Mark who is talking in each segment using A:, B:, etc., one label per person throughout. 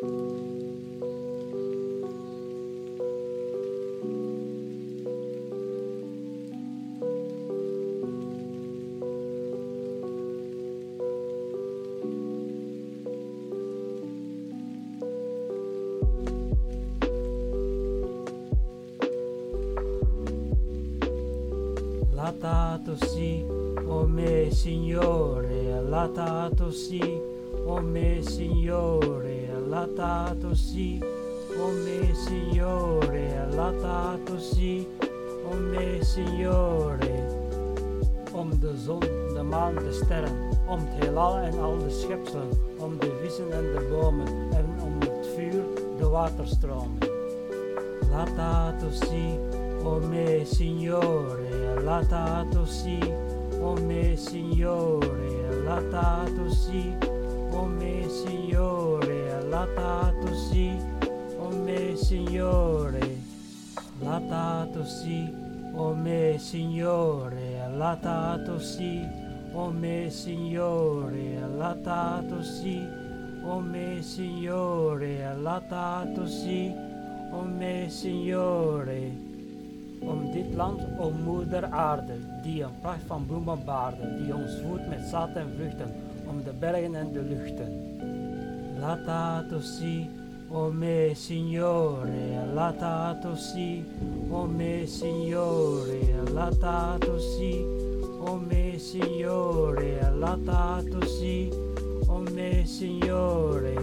A: Latato si, o me Signore, latato si, o me Signore, latato si, o me Signore, latato si, o me Signore. Om de zon, de maan, de sterren, om het heelal en al de schepselen, om de vissen en de bomen, en om het vuur, de waterstromen. Latato si, o me Signore, latato si, o me Signore, latato si, o me Signore, latato si, o me Signore, latato si, o me Signore, latato si, o me Signore, latato si, o me Signore, latato si, o me Signore. Om dit land, o moeder aarde, die een pracht van bloemen baarde, die ons voedt met zaad en vruchten, om de bergen en de luchten. Latato si, o me Signore, latato si, o me Signore, latato si, o me Signore, latato si, o me Signore,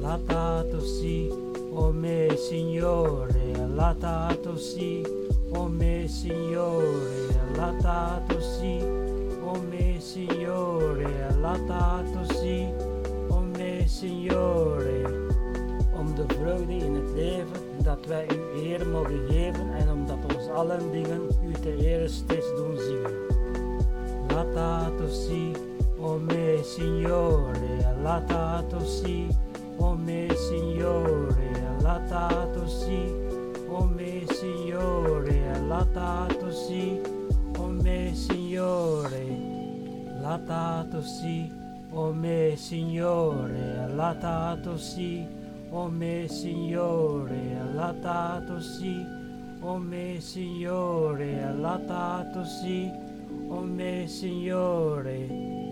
A: latato si, o me Signore, latato si, o me Signore, latato si, o me Signore, latato si, o me Signore. Om de vreugde in het leven dat wij u eer mogen geven en omdat ons allen dingen u te ere steeds doen zingen. Latato si, o me Signore, latato si, o me Signore, latato si, o me Signore, latato latato si, o me Signore, latato si, o me Signore, latato si, o me Signore, latato si, o me Signore.